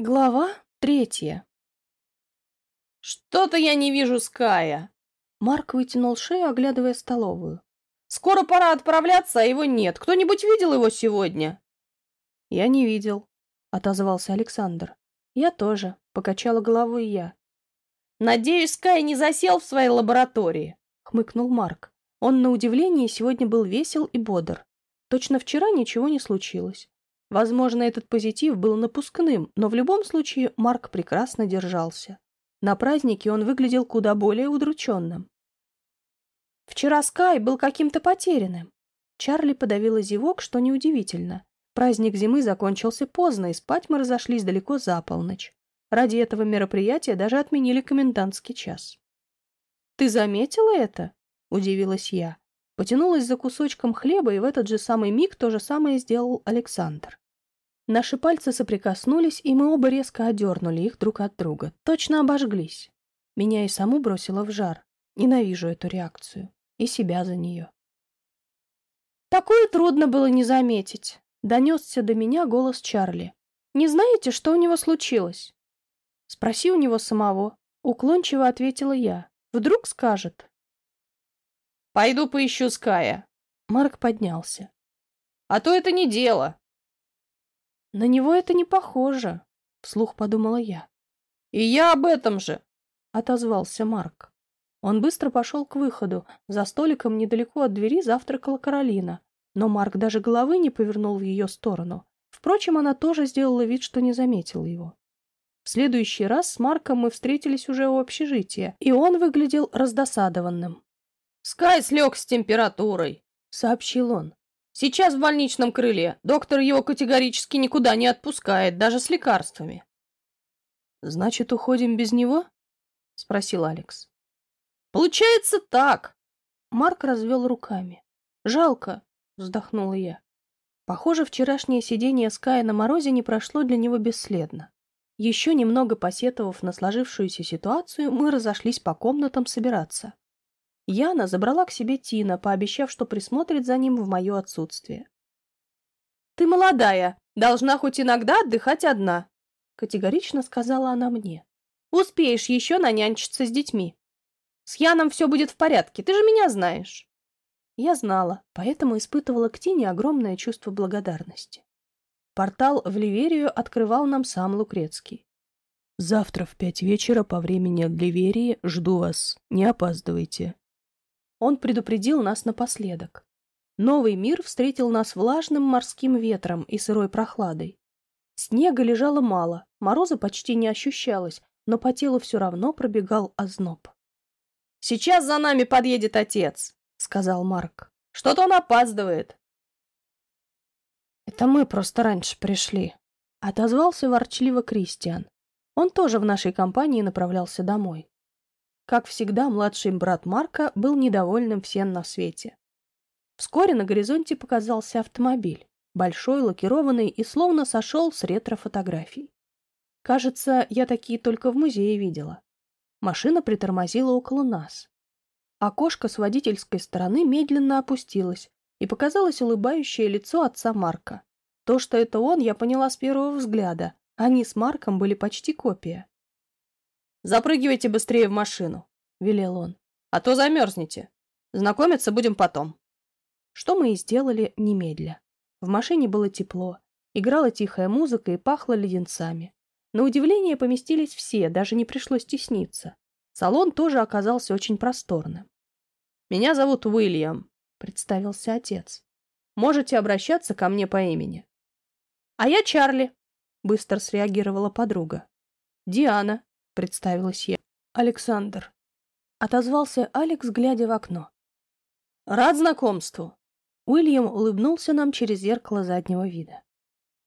Глава третья. «Что-то я не вижу Ская!» Марк вытянул шею, оглядывая столовую. «Скоро пора отправляться, а его нет. Кто-нибудь видел его сегодня?» «Я не видел», — отозвался Александр. «Я тоже», — покачала головой я. «Надеюсь, Скай не засел в своей лаборатории», — хмыкнул Марк. Он, на удивление, сегодня был весел и бодр. Точно вчера ничего не случилось. Возможно, этот позитив был напускным, но в любом случае Марк прекрасно держался. На празднике он выглядел куда более удрученным. Вчера Скай был каким-то потерянным. Чарли подавила зевок, что неудивительно. Праздник зимы закончился поздно, и спать мы разошлись далеко за полночь. Ради этого мероприятия даже отменили комендантский час. «Ты заметила это?» — удивилась я. Потянулась за кусочком хлеба, и в этот же самый миг то же самое сделал Александр. Наши пальцы соприкоснулись, и мы оба резко одернули их друг от друга. Точно обожглись. Меня и саму бросило в жар. Ненавижу эту реакцию. И себя за нее. Такое трудно было не заметить. Донесся до меня голос Чарли. «Не знаете, что у него случилось?» «Спроси у него самого», — уклончиво ответила я. «Вдруг скажет». Пойду поищу Ская. Марк поднялся. А то это не дело. На него это не похоже, вслух подумала я. И я об этом же, отозвался Марк. Он быстро пошел к выходу. За столиком недалеко от двери завтракала Каролина. Но Марк даже головы не повернул в ее сторону. Впрочем, она тоже сделала вид, что не заметила его. В следующий раз с Марком мы встретились уже у общежития, и он выглядел раздосадованным. Скай слег с температурой, — сообщил он. Сейчас в больничном крыле. Доктор его категорически никуда не отпускает, даже с лекарствами. Значит, уходим без него? — спросил Алекс. Получается так. Марк развел руками. Жалко, — вздохнула я. Похоже, вчерашнее сидение Ская на морозе не прошло для него бесследно. Еще немного посетовав на сложившуюся ситуацию, мы разошлись по комнатам собираться. Яна забрала к себе Тина, пообещав, что присмотрит за ним в мое отсутствие. «Ты молодая, должна хоть иногда отдыхать одна», — категорично сказала она мне. «Успеешь еще нанянчиться с детьми. С Яном все будет в порядке, ты же меня знаешь». Я знала, поэтому испытывала к Тине огромное чувство благодарности. Портал в Ливерию открывал нам сам Лукрецкий. «Завтра в пять вечера по времени Ливерии жду вас. Не опаздывайте», он предупредил нас напоследок. Новый мир встретил нас влажным морским ветром и сырой прохладой. Снега лежало мало, мороза почти не ощущалось, но по телу все равно пробегал озноб. «Сейчас за нами подъедет отец», — сказал Марк. «Что-то он опаздывает». «Это мы просто раньше пришли», — отозвался ворчливо Кристиан. Он тоже в нашей компании направлялся домой. Как всегда, младший брат Марка был недовольным всем на свете. Вскоре на горизонте показался автомобиль, большой, лакированный и словно сошел с ретро-фотографий. Кажется, я такие только в музее видела. Машина притормозила около нас. Окошко с водительской стороны медленно опустилось, и показалось улыбающее лицо отца Марка. То, что это он, я поняла с первого взгляда. Они с Марком были почти копия. Запрыгивайте быстрее в машину, — велел он. А то замерзнете. Знакомиться будем потом. Что мы и сделали немедля. В машине было тепло, играла тихая музыка и пахло леденцами. На удивление поместились все, даже не пришлось стесниться. Салон тоже оказался очень просторным. «Меня зовут Уильям», — представился отец. «Можете обращаться ко мне по имени». «А я Чарли», — быстро среагировала подруга. «Диана», представилась я. Александр. Отозвался Алекс, глядя в окно. Рад знакомству. Уильям улыбнулся нам через зеркало заднего вида.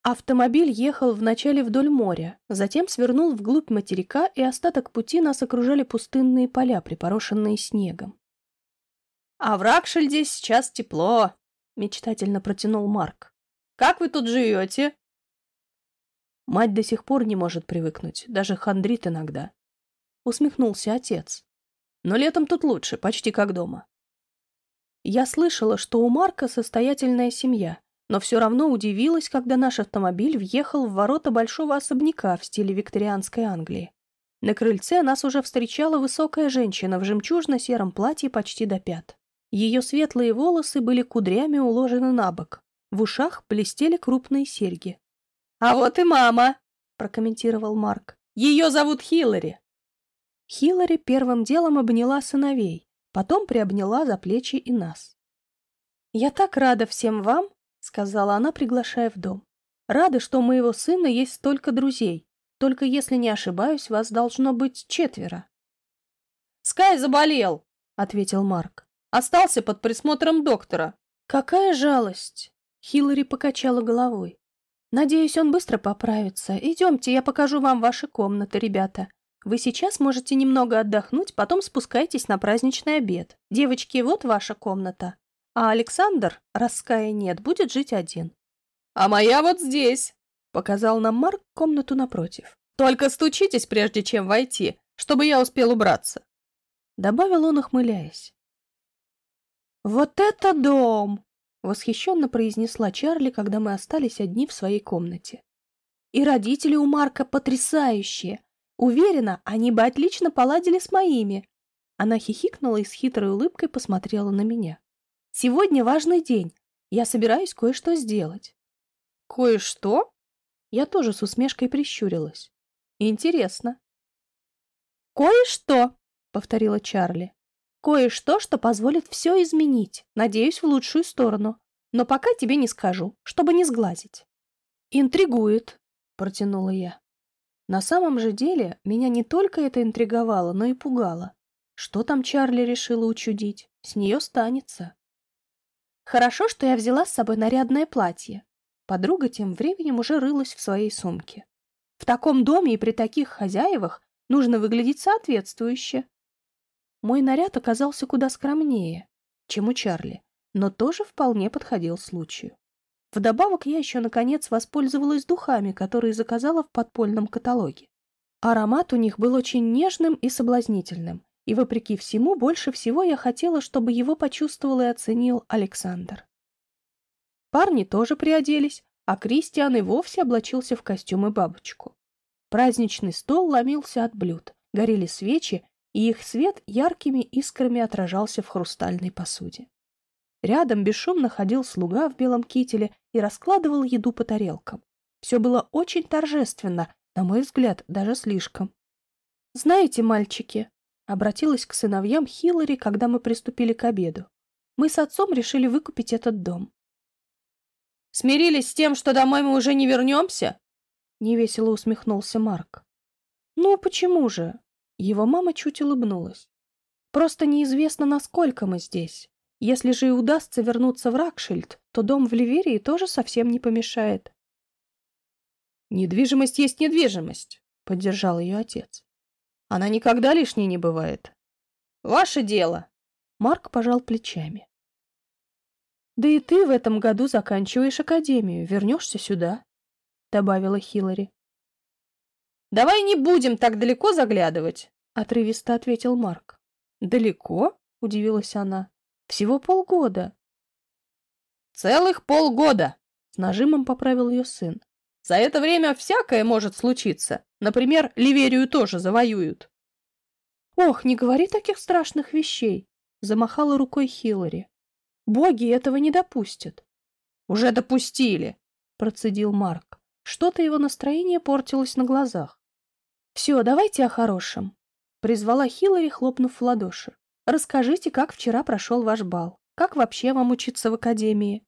Автомобиль ехал вначале вдоль моря, затем свернул вглубь материка, и остаток пути нас окружали пустынные поля, припорошенные снегом. «А в Ракшельде сейчас тепло», — мечтательно протянул Марк. «Как вы тут живете?» Мать до сих пор не может привыкнуть, даже хандрит иногда. Усмехнулся отец. Но летом тут лучше, почти как дома. Я слышала, что у Марка состоятельная семья, но все равно удивилась, когда наш автомобиль въехал в ворота большого особняка в стиле викторианской Англии. На крыльце нас уже встречала высокая женщина в жемчужно-сером платье почти до пят. Ее светлые волосы были кудрями уложены на бок. В ушах блестели крупные серьги. «А вот и мама!» – прокомментировал Марк. «Ее зовут Хиллари!» Хиллари первым делом обняла сыновей, потом приобняла за плечи и нас. «Я так рада всем вам!» – сказала она, приглашая в дом. «Рада, что у моего сына есть столько друзей. Только если не ошибаюсь, вас должно быть четверо. Скай заболел, ответил Марк. Остался под присмотром доктора. Какая жалость. Хиллари покачала головой. Надеюсь, он быстро поправится. Идемте, я покажу вам ваши комнаты, ребята. Вы сейчас можете немного отдохнуть, потом спускайтесь на праздничный обед. Девочки, вот ваша комната. А Александр, раз Ская нет, будет жить один. А моя вот здесь. Показал нам Марк комнату напротив. «Только стучитесь, прежде чем войти, чтобы я успел убраться», — добавил он, ухмыляясь. «Вот это дом!» — восхищенно произнесла Чарли, когда мы остались одни в своей комнате. «И родители у Марка потрясающие. Уверена, они бы отлично поладили с моими». Она хихикнула и с хитрой улыбкой посмотрела на меня. «Сегодня важный день. Я собираюсь кое-что сделать». «Кое-что?» Я тоже с усмешкой прищурилась. Интересно. «Кое-что», — повторила Чарли. «Кое-что, что позволит все изменить, надеюсь, в лучшую сторону. Но пока тебе не скажу, чтобы не сглазить». «Интригует», — протянула я. На самом же деле, меня не только это интриговало, но и пугало. Что там Чарли решила учудить? С нее станется. Хорошо, что я взяла с собой нарядное платье. Подруга тем временем уже рылась в своей сумке. В таком доме и при таких хозяевах нужно выглядеть соответствующе. Мой наряд оказался куда скромнее, чем у Чарли, но тоже вполне подходил случаю. Вдобавок я еще, наконец, воспользовалась духами, которые заказала в подпольном каталоге. Аромат у них был очень нежным и соблазнительным, и, вопреки всему, больше всего я хотела, чтобы его почувствовал и оценил Александр. Парни тоже приоделись, а Кристиан и вовсе облачился в костюм и бабочку. Праздничный стол ломился от блюд, горели свечи, и их свет яркими искрами отражался в хрустальной посуде. Рядом бесшумно ходил слуга в белом кителе и раскладывал еду по тарелкам. Все было очень торжественно, на мой взгляд, даже слишком. «Знаете, мальчики», — обратилась к сыновьям Хиллари, когда мы приступили к обеду, «мы с отцом решили выкупить этот дом. Смирились с тем, что домой мы уже не вернемся?» Невесело усмехнулся Марк. «Ну, почему же?» Его мама чуть улыбнулась. «Просто неизвестно, насколько мы здесь. Если же и удастся вернуться в Ракшильд, то дом в Ливерии тоже совсем не помешает». «Недвижимость есть недвижимость», — поддержал ее отец. «Она никогда лишней не бывает. Ваше дело!» Марк пожал плечами. Да и ты в этом году заканчиваешь академию, вернешься сюда, добавила Хиллари. Давай не будем так далеко заглядывать, отрывисто ответил Марк. Далеко? удивилась она. Всего полгода. Целых полгода, с нажимом поправил ее сын. За это время всякое может случиться. Например, Ливерию тоже завоюют. Ох, не говори таких страшных вещей, замахала рукой Хиллари. Боги этого не допустят. Уже допустили, процедил Марк. Что-то его настроение портилось на глазах. Все, давайте о хорошем, призвала Хиллари, хлопнув в ладоши. Расскажите, как вчера прошел ваш бал. Как вообще вам учиться в академии?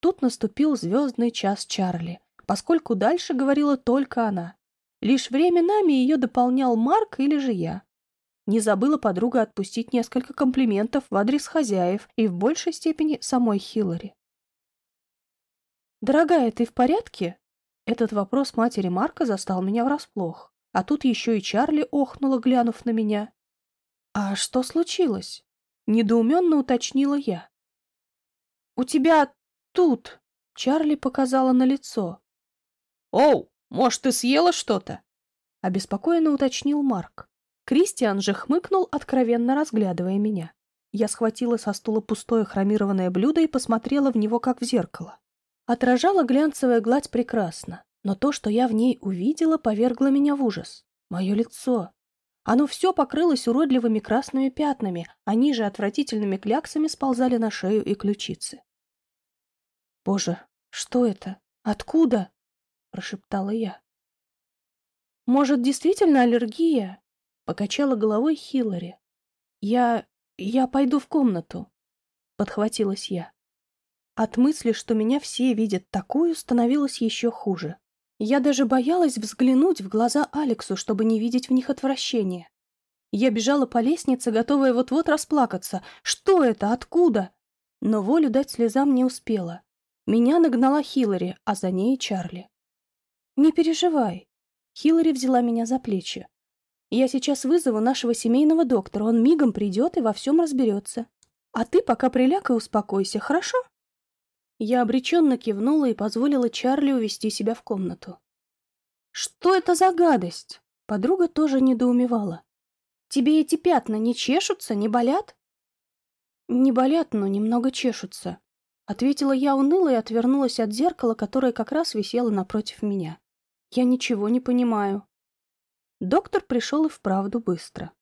Тут наступил звездный час Чарли, поскольку дальше говорила только она. Лишь временами ее дополнял Марк или же я. Не забыла подруга отпустить несколько комплиментов в адрес хозяев и в большей степени самой Хиллари. «Дорогая, ты в порядке?» Этот вопрос матери Марка застал меня врасплох, а тут еще и Чарли охнула, глянув на меня. «А что случилось?» — недоуменно уточнила я. «У тебя тут...» — Чарли показала на лицо. «Оу, может, ты съела что-то?» — обеспокоенно уточнил Марк. Кристиан же хмыкнул, откровенно разглядывая меня. Я схватила со стула пустое хромированное блюдо и посмотрела в него, как в зеркало. Отражала глянцевая гладь прекрасно, но то, что я в ней увидела, повергло меня в ужас. Мое лицо. Оно все покрылось уродливыми красными пятнами, а ниже отвратительными кляксами сползали на шею и ключицы. «Боже, что это? Откуда?» — прошептала я. «Может, действительно аллергия?» — покачала головой Хиллари. «Я... я пойду в комнату», — подхватилась я. От мысли, что меня все видят такую, становилось еще хуже. Я даже боялась взглянуть в глаза Алексу, чтобы не видеть в них отвращения. Я бежала по лестнице, готовая вот-вот расплакаться. Что это? Откуда? Но волю дать слезам не успела. Меня нагнала Хиллари, а за ней Чарли. «Не переживай». Хиллари взяла меня за плечи. «Я сейчас вызову нашего семейного доктора, он мигом придет и во всем разберется. А ты пока приляг и успокойся, хорошо?» Я обреченно кивнула и позволила Чарли увести себя в комнату. «Что это за гадость?» Подруга тоже недоумевала. «Тебе эти пятна не чешутся, не болят?» «Не болят, но немного чешутся», — ответила я уныло и отвернулась от зеркала, которое как раз висело напротив меня. «Я ничего не понимаю». Доктор пришел и вправду быстро.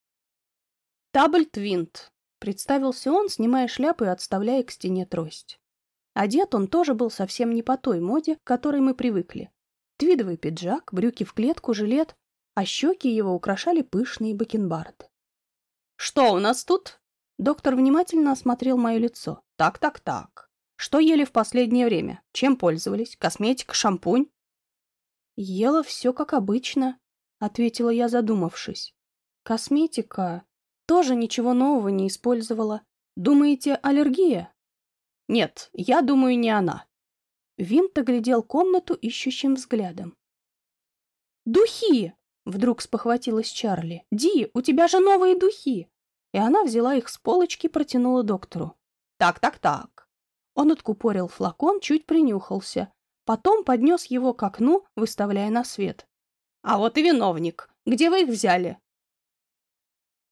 «Табльт Винт», — представился он, снимая шляпу и отставляя к стене трость. Одет он тоже был совсем не по той моде, к которой мы привыкли. Твидовый пиджак, брюки в клетку, жилет, а щеки его украшали пышные бакенбарды. «Что у нас тут?» Доктор внимательно осмотрел мое лицо. «Так, так, так. Что ели в последнее время? Чем пользовались? Косметика, шампунь?» «Ела все как обычно», — ответила я, задумавшись. «Косметика. Тоже ничего нового не использовала. Думаете, аллергия?» Нет, я думаю, не она. Винт оглядел комнату ищущим взглядом. «Духи!» — вдруг спохватилась Чарли. «Ди, у тебя же новые духи!» И она взяла их с полочки и протянула доктору. «Так, так, так». Он откупорил флакон, чуть принюхался. Потом поднес его к окну, выставляя на свет. «А вот и виновник. Где вы их взяли?»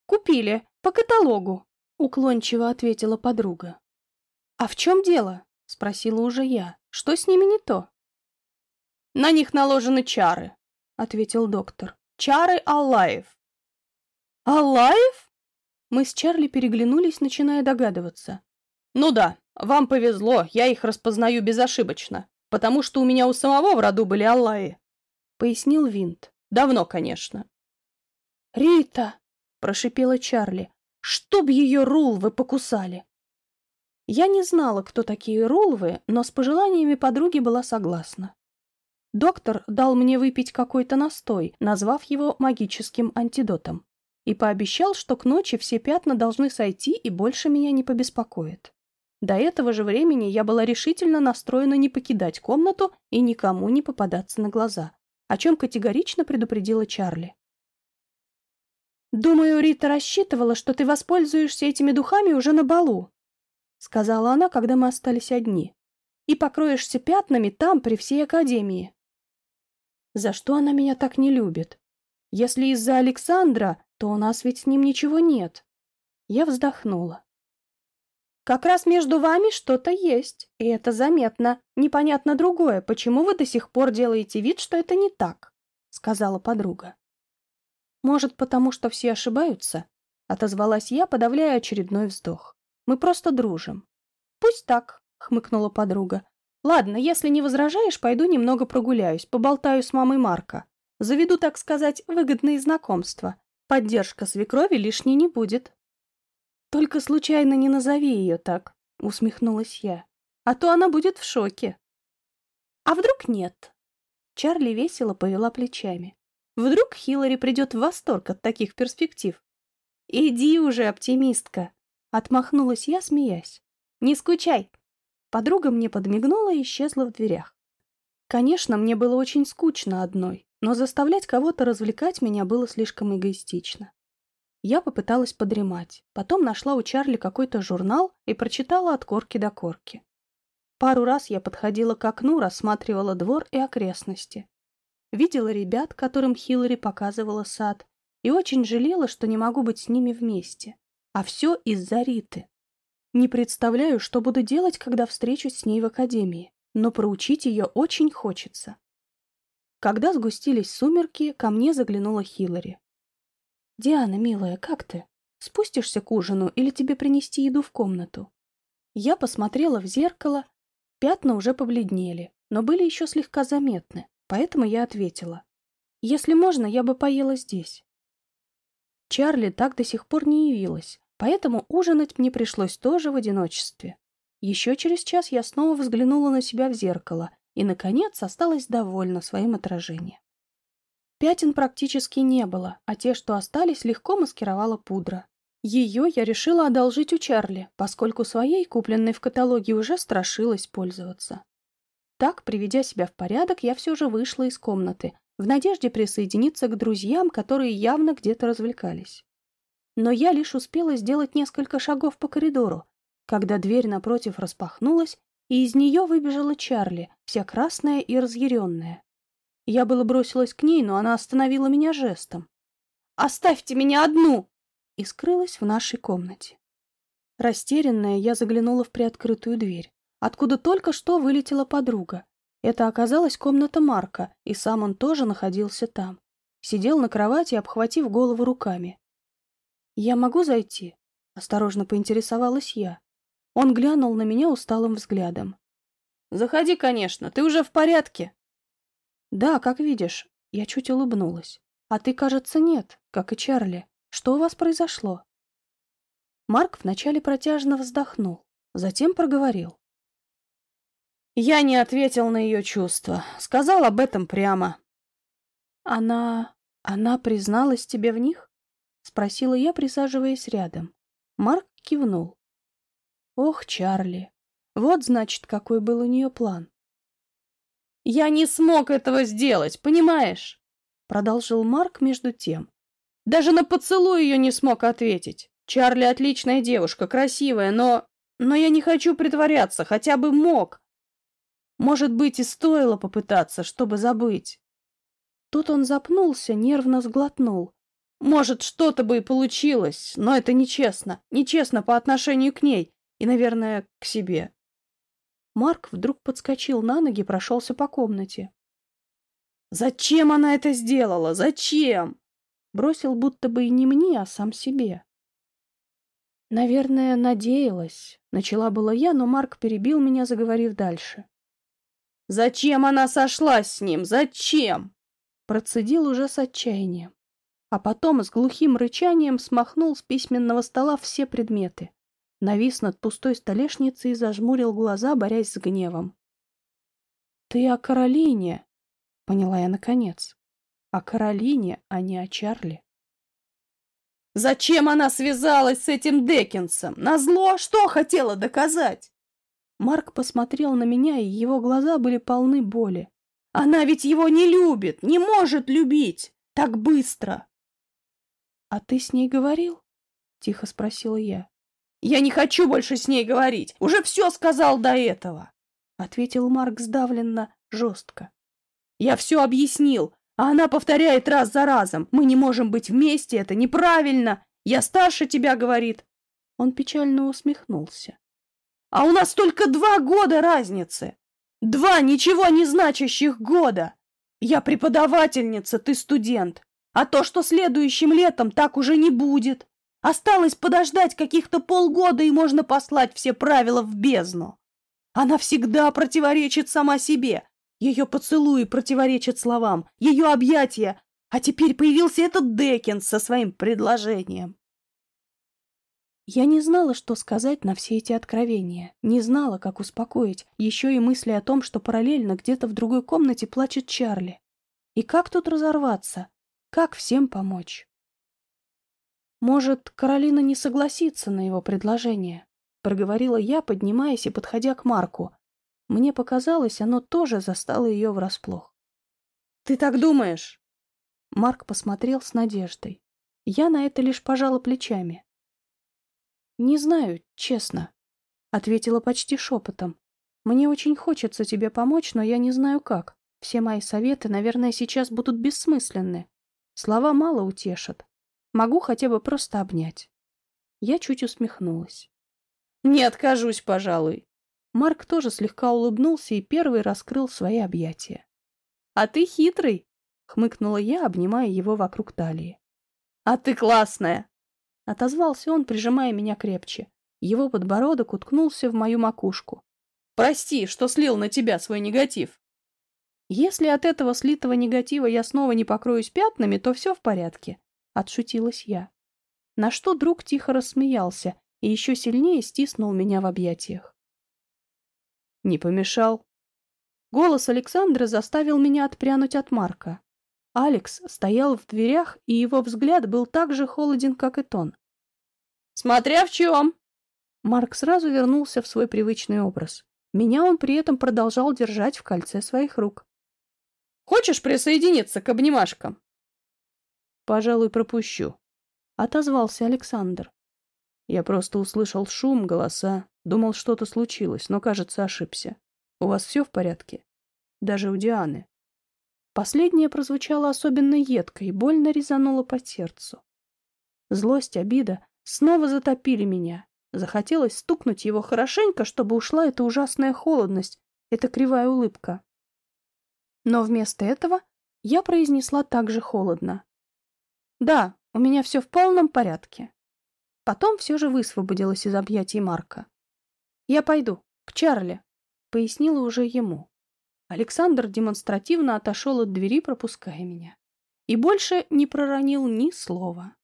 «Купили. По каталогу», — уклончиво ответила подруга. «А в чем дело?» — спросила уже я. «Что с ними не то?» «На них наложены чары», — ответил доктор. «Чары Аллаев». «Аллаев?» Мы с Чарли переглянулись, начиная догадываться. «Ну да, вам повезло, я их распознаю безошибочно, потому что у меня у самого в роду были Аллаи», — пояснил Винт. «Давно, конечно». «Рита!» — прошипела Чарли. «Чтоб ее рулвы покусали!» Я не знала, кто такие Рулвы, но с пожеланиями подруги была согласна. Доктор дал мне выпить какой-то настой, назвав его магическим антидотом, и пообещал, что к ночи все пятна должны сойти и больше меня не побеспокоит. До этого же времени я была решительно настроена не покидать комнату и никому не попадаться на глаза, о чем категорично предупредила Чарли. «Думаю, Рита рассчитывала, что ты воспользуешься этими духами уже на балу», сказала она, когда мы остались одни. И покроешься пятнами там, при всей академии. За что она меня так не любит? Если из-за Александра, то у нас ведь с ним ничего нет. Я вздохнула. Как раз между вами что-то есть, и это заметно. Непонятно другое, почему вы до сих пор делаете вид, что это не так, сказала подруга. Может, потому что все ошибаются? Отозвалась я, подавляя очередной вздох. Мы просто дружим. Пусть так, хмыкнула подруга. Ладно, если не возражаешь, пойду немного прогуляюсь, поболтаю с мамой Марка. Заведу, так сказать, выгодные знакомства. Поддержка свекрови лишней не будет. Только случайно не назови ее так, усмехнулась я. А то она будет в шоке. А вдруг нет? Чарли весело повела плечами. Вдруг Хиллари придет в восторг от таких перспектив. Иди уже, оптимистка. Отмахнулась я, смеясь. «Не скучай!» Подруга мне подмигнула и исчезла в дверях. Конечно, мне было очень скучно одной, но заставлять кого-то развлекать меня было слишком эгоистично. Я попыталась подремать, потом нашла у Чарли какой-то журнал и прочитала от корки до корки. Пару раз я подходила к окну, рассматривала двор и окрестности. Видела ребят, которым Хиллари показывала сад, и очень жалела, что не могу быть с ними вместе. А все из-за Риты. Не представляю, что буду делать, когда встречусь с ней в академии, но проучить ее очень хочется. Когда сгустились сумерки, ко мне заглянула Хиллари. «Диана, милая, как ты? Спустишься к ужину или тебе принести еду в комнату?» Я посмотрела в зеркало, пятна уже побледнели, но были еще слегка заметны, поэтому я ответила. «Если можно, я бы поела здесь». Чарли так до сих пор не явилась, поэтому ужинать мне пришлось тоже в одиночестве. Еще через час я снова взглянула на себя в зеркало и, наконец, осталась довольна своим отражением. Пятен практически не было, а те, что остались, легко маскировала пудра. Ее я решила одолжить у Чарли, поскольку своей, купленной в каталоге, уже страшилась пользоваться. Так, приведя себя в порядок, я все же вышла из комнаты, в надежде присоединиться к друзьям, которые явно где-то развлекались. Но я лишь успела сделать несколько шагов по коридору, когда дверь напротив распахнулась, и из нее выбежала Чарли, вся красная и разъяренная. Я было бросилась к ней, но она остановила меня жестом. «Оставьте меня одну!» и скрылась в нашей комнате. Растерянная, я заглянула в приоткрытую дверь, откуда только что вылетела подруга. Это оказалась комната Марка, и сам он тоже находился там. Сидел на кровати, обхватив голову руками. «Я могу зайти?» — осторожно поинтересовалась я. Он глянул на меня усталым взглядом. «Заходи, конечно, ты уже в порядке?» «Да, как видишь». Я чуть улыбнулась. «А ты, кажется, нет, как и Чарли. Что у вас произошло?» Марк вначале протяжно вздохнул, затем проговорил. «Я не ответил на ее чувства. Сказал об этом прямо». «Она... она призналась тебе в них?» — спросила я, присаживаясь рядом. Марк кивнул. «Ох, Чарли, вот, значит, какой был у нее план. «Я не смог этого сделать, понимаешь?» Продолжил Марк между тем. «Даже на поцелуй ее не смог ответить. Чарли отличная девушка, красивая, но... Но я не хочу притворяться, хотя бы мог. Может быть, и стоило попытаться, чтобы забыть». Тут он запнулся, нервно сглотнул. «Может, что-то бы и получилось, но это нечестно. Нечестно по отношению к ней и, наверное, к себе. Марк вдруг подскочил на ноги, прошелся по комнате. «Зачем она это сделала? Зачем?» Бросил будто бы и не мне, а сам себе. «Наверное, надеялась», — начала была я, но Марк перебил меня, заговорив дальше. «Зачем она сошлась с ним? Зачем?» Процедил уже с отчаянием. А потом с глухим рычанием смахнул с письменного стола все предметы навис над пустой столешницей и зажмурил глаза, борясь с гневом. «Ты о Каролине!» — поняла я наконец. «О Каролине, а не о Чарли». «Зачем она связалась с этим Деккинсом? Назло что хотела доказать?» Марк посмотрел на меня, и его глаза были полны боли. «Она ведь его не любит, не может любить! Так быстро!» «А ты с ней говорил?» — тихо спросила я. «Я не хочу больше с ней говорить. Уже все сказал до этого», — ответил Марк сдавленно, жестко. «Я все объяснил, а она повторяет раз за разом. Мы не можем быть вместе, это неправильно. Я старше тебя, — говорит». Он печально усмехнулся. «А у нас только два года разницы. Два ничего не значащих года. Я преподавательница, ты студент. А то, что следующим летом так уже не будет. Осталось подождать каких-то полгода, и можно послать все правила в бездну. Она всегда противоречит сама себе. Ее поцелуи противоречат словам, ее объятия. А теперь появился этот Деккенс со своим предложением. Я не знала, что сказать на все эти откровения, не знала, как успокоить, еще и мысли о том, что параллельно где-то в другой комнате плачет Чарли. И как тут разорваться? Как всем помочь? «Может, Каролина не согласится на его предложение?» — проговорила я, поднимаясь и подходя к Марку. Мне показалось, оно тоже застало ее врасплох. «Ты так думаешь?» Марк посмотрел с надеждой. Я на это лишь пожала плечами. «Не знаю, честно», — ответила почти шепотом. «Мне очень хочется тебе помочь, но я не знаю как. Все мои советы, наверное, сейчас будут бессмысленны. Слова мало утешат. Могу хотя бы просто обнять. Я чуть усмехнулась. Не откажусь, пожалуй. Марк тоже слегка улыбнулся и первый раскрыл свои объятия. «А ты хитрый!» — хмыкнула я, обнимая его вокруг талии. «А ты классная!» — отозвался он, прижимая меня крепче. Его подбородок уткнулся в мою макушку. «Прости, что слил на тебя свой негатив!» «Если от этого слитого негатива я снова не покроюсь пятнами, то все в порядке», — отшутилась я. На что друг тихо рассмеялся и еще сильнее стиснул меня в объятиях. «Не помешал?» Голос Александра заставил меня отпрянуть от Марка. Алекс стоял в дверях, и его взгляд был так же холоден, как и тон. «Смотря в чем!» Марк сразу вернулся в свой привычный образ. Меня он при этом продолжал держать в кольце своих рук. «Хочешь присоединиться к обнимашкам?» «Пожалуй, пропущу», — отозвался Александр. Я просто услышал шум, голоса, думал, что-то случилось, но, кажется, ошибся. У вас все в порядке? Даже у Дианы. Последнее прозвучало особенно едко и больно резануло по сердцу. Злость, обида снова затопили меня. Захотелось стукнуть его хорошенько, чтобы ушла эта ужасная холодность, эта кривая улыбка. Но вместо этого я произнесла так же холодно. «Да, у меня все в полном порядке». Потом все же высвободилась из объятий Марка. «Я пойду, к Чарли», пояснила уже ему. Александр демонстративно отошел от двери, пропуская меня. И больше не проронил ни слова.